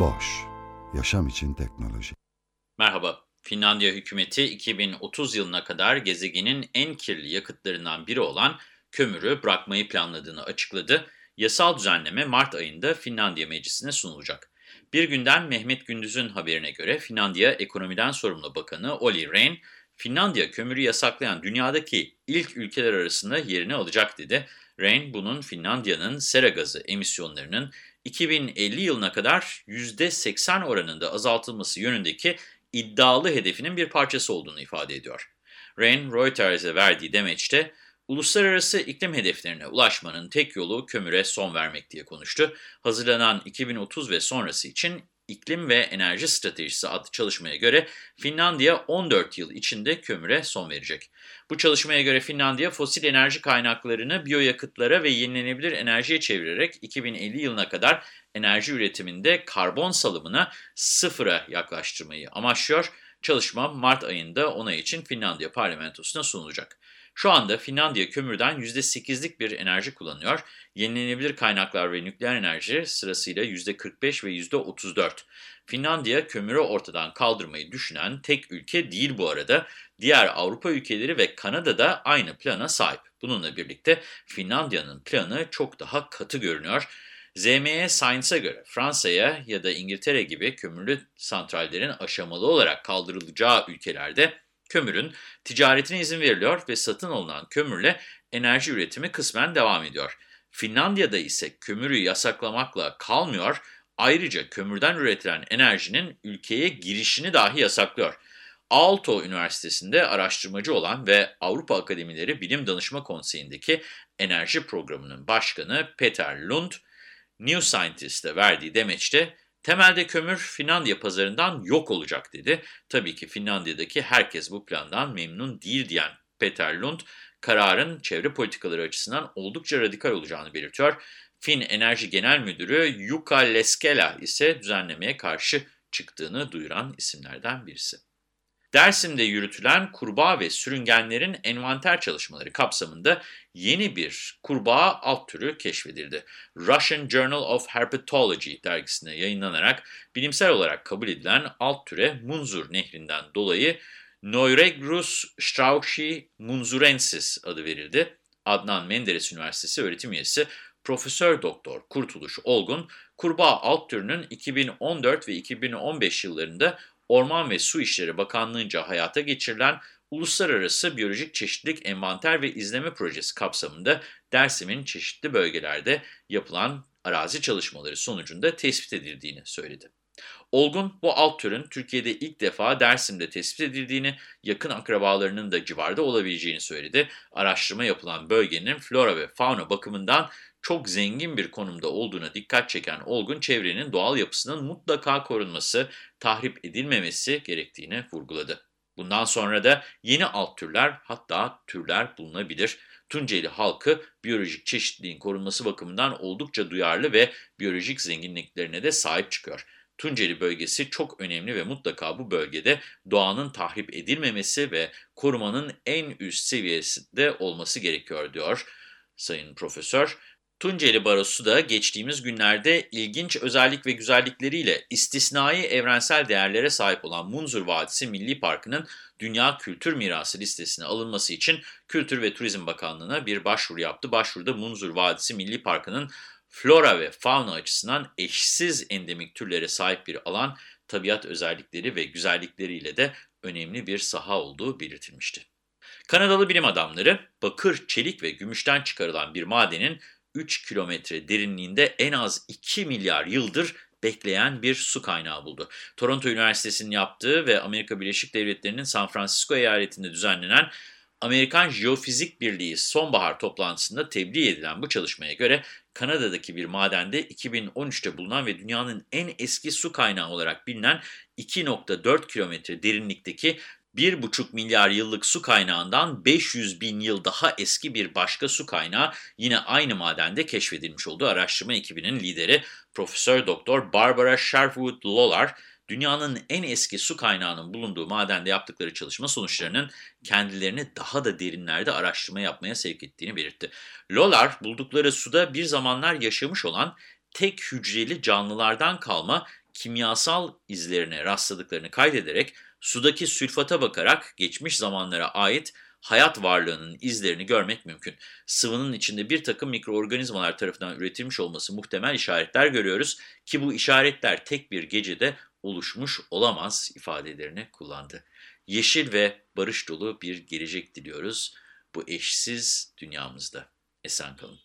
Boş, yaşam için teknoloji. Merhaba, Finlandiya hükümeti 2030 yılına kadar gezegenin en kirli yakıtlarından biri olan kömürü bırakmayı planladığını açıkladı. Yasal düzenleme Mart ayında Finlandiya Meclisi'ne sunulacak. Bir günden Mehmet Gündüz'ün haberine göre Finlandiya Ekonomiden Sorumlu Bakanı Olli Rehn, Finlandiya kömürü yasaklayan dünyadaki ilk ülkeler arasında yerini alacak dedi. Rehn bunun Finlandiya'nın sera gazı emisyonlarının 2050 yılına kadar %80 oranında azaltılması yönündeki iddialı hedefinin bir parçası olduğunu ifade ediyor. Rehn, Reuters'e verdiği demeçte, uluslararası iklim hedeflerine ulaşmanın tek yolu kömüre son vermek diye konuştu. Hazırlanan 2030 ve sonrası için İklim ve Enerji Stratejisi adlı çalışmaya göre Finlandiya 14 yıl içinde kömüre son verecek. Bu çalışmaya göre Finlandiya fosil enerji kaynaklarını biyoyakıtlara ve yenilenebilir enerjiye çevirerek 2050 yılına kadar enerji üretiminde karbon salımına sıfıra yaklaştırmayı amaçlıyor. Çalışma Mart ayında onay için Finlandiya parlamentosuna sunulacak. Şu anda Finlandiya kömürden %8'lik bir enerji kullanıyor. Yenilenebilir kaynaklar ve nükleer enerji sırasıyla %45 ve %34. Finlandiya kömürü ortadan kaldırmayı düşünen tek ülke değil bu arada. Diğer Avrupa ülkeleri ve Kanada da aynı plana sahip. Bununla birlikte Finlandiya'nın planı çok daha katı görünüyor. ZME Science'a göre Fransa'ya ya da İngiltere gibi kömürlü santrallerin aşamalı olarak kaldırılacağı ülkelerde kömürün ticaretine izin veriliyor ve satın alınan kömürle enerji üretimi kısmen devam ediyor. Finlandiya'da ise kömürü yasaklamakla kalmıyor, ayrıca kömürden üretilen enerjinin ülkeye girişini dahi yasaklıyor. Aalto Üniversitesi'nde araştırmacı olan ve Avrupa Akademileri Bilim Danışma Konseyi'ndeki enerji programının başkanı Peter Lund, New Scientist'e verdiği demeçte, temelde kömür Finlandiya pazarından yok olacak dedi. Tabii ki Finlandiya'daki herkes bu plandan memnun değil diyen Peter Lund, kararın çevre politikaları açısından oldukça radikal olacağını belirtiyor. Fin Enerji Genel Müdürü Jukka Leskela ise düzenlemeye karşı çıktığını duyuran isimlerden birisi. Dersim'de yürütülen kurbağa ve sürüngenlerin envanter çalışmaları kapsamında yeni bir kurbağa alt türü keşfedildi. Russian Journal of Herpetology dergisine yayınlanarak bilimsel olarak kabul edilen alt türe Munzur nehrinden dolayı Neuregrus strauchi munzurensis adı verildi. Adnan Menderes Üniversitesi öğretim üyesi Profesör Doktor Kurtuluş Olgun, kurbağa alt türünün 2014 ve 2015 yıllarında Orman ve Su İşleri Bakanlığı'nca hayata geçirilen Uluslararası Biyolojik Çeşitlilik Envanter ve İzleme Projesi kapsamında Dersim'in çeşitli bölgelerde yapılan arazi çalışmaları sonucunda tespit edildiğini söyledi. Olgun bu alt türün Türkiye'de ilk defa Dersim'de tespit edildiğini, yakın akrabalarının da civarda olabileceğini söyledi. Araştırma yapılan bölgenin flora ve fauna bakımından çok zengin bir konumda olduğuna dikkat çeken Olgun, çevrenin doğal yapısının mutlaka korunması, tahrip edilmemesi gerektiğini vurguladı. Bundan sonra da yeni alt türler hatta türler bulunabilir. Tunceli halkı biyolojik çeşitliliğin korunması bakımından oldukça duyarlı ve biyolojik zenginliklerine de sahip çıkıyor. Tunceli bölgesi çok önemli ve mutlaka bu bölgede doğanın tahrip edilmemesi ve korumanın en üst seviyesinde olması gerekiyor diyor Sayın Profesör. Tunceli Barosu da geçtiğimiz günlerde ilginç özellik ve güzellikleriyle istisnai evrensel değerlere sahip olan Munzur Vadisi Milli Parkı'nın Dünya Kültür Mirası listesine alınması için Kültür ve Turizm Bakanlığı'na bir başvuru yaptı. Başvuruda Munzur Vadisi Milli Parkı'nın flora ve fauna açısından eşsiz endemik türlere sahip bir alan, tabiat özellikleri ve güzellikleriyle de önemli bir saha olduğu belirtilmişti. Kanadalı bilim adamları bakır, çelik ve gümüşten çıkarılan bir madenin 3 kilometre derinliğinde en az 2 milyar yıldır bekleyen bir su kaynağı buldu. Toronto Üniversitesi'nin yaptığı ve Amerika Birleşik Devletleri'nin San Francisco eyaletinde düzenlenen Amerikan Jeofizik Birliği sonbahar toplantısında tebliğ edilen bu çalışmaya göre Kanada'daki bir madende 2013'te bulunan ve dünyanın en eski su kaynağı olarak bilinen 2.4 kilometre derinlikteki 1,5 milyar yıllık su kaynağından 500 bin yıl daha eski bir başka su kaynağı yine aynı madende keşfedilmiş olduğu araştırma ekibinin lideri Profesör Doktor Barbara Sherwood Lollar, dünyanın en eski su kaynağının bulunduğu madende yaptıkları çalışma sonuçlarının kendilerini daha da derinlerde araştırma yapmaya sevk ettiğini belirtti. Lollar, buldukları suda bir zamanlar yaşamış olan tek hücreli canlılardan kalma kimyasal izlerine rastladıklarını kaydederek, sudaki sülfata bakarak geçmiş zamanlara ait hayat varlığının izlerini görmek mümkün. Sıvının içinde bir takım mikroorganizmalar tarafından üretilmiş olması muhtemel işaretler görüyoruz ki bu işaretler tek bir gecede oluşmuş olamaz ifadelerini kullandı. Yeşil ve barış dolu bir gelecek diliyoruz bu eşsiz dünyamızda. Esen kalın.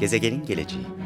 Gezegenin geleceği